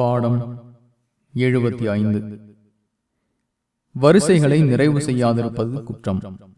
பாடம் எழுபத்தி ஐந்து. வரிசைகளை நிறைவு செய்யாதிருப்பது குற்றம்.